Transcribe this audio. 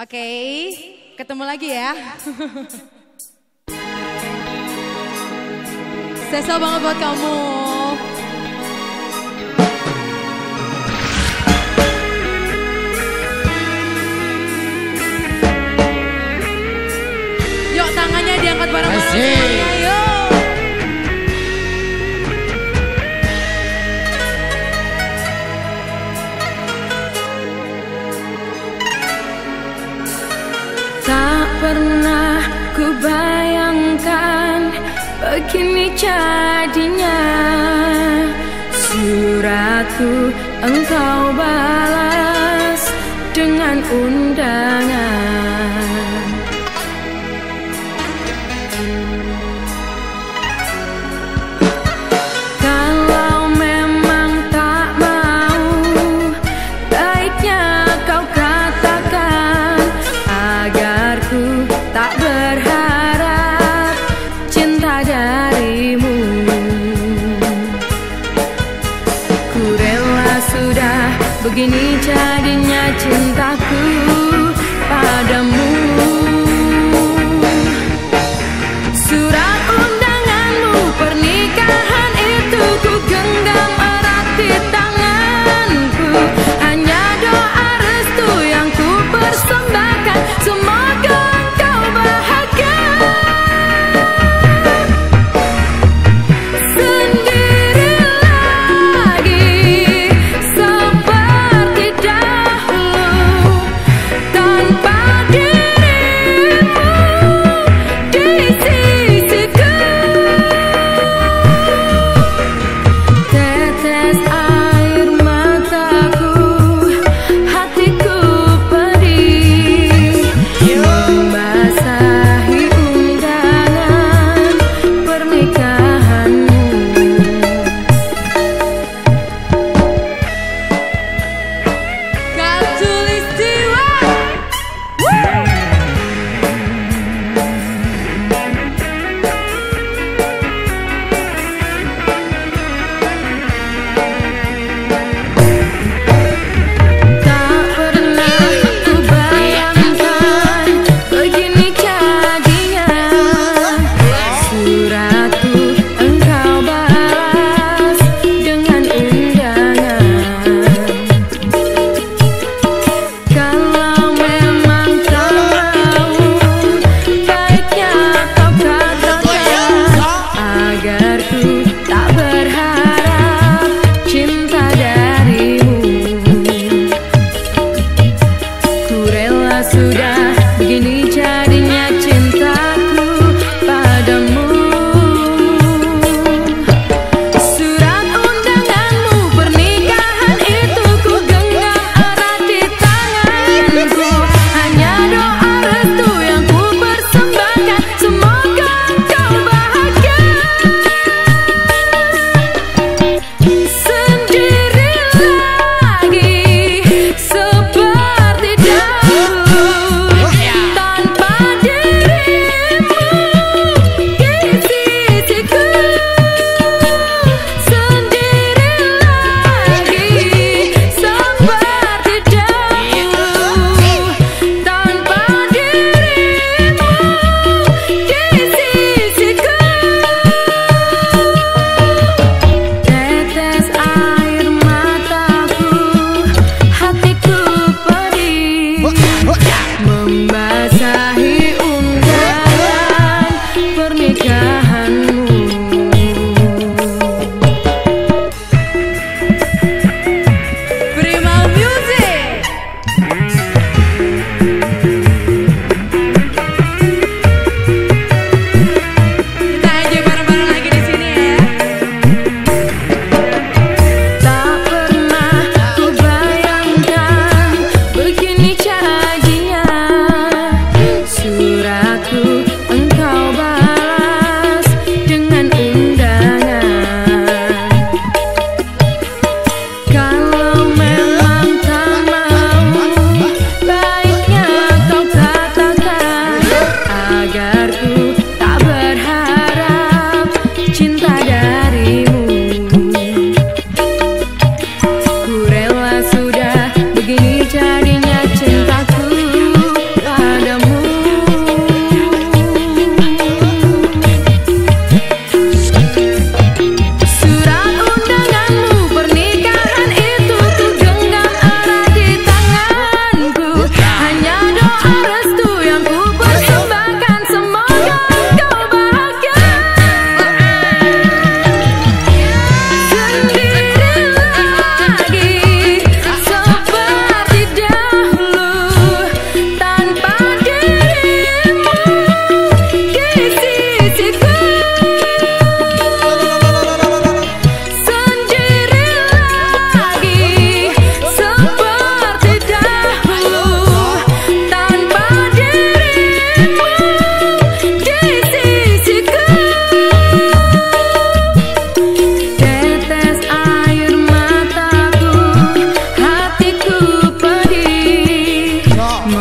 Oke, ketemu lagi ya. Saya banget buat kamu. Begini jadinya Suratku engkau balas Dengan undang sudah begini jadinya cintaku padamu.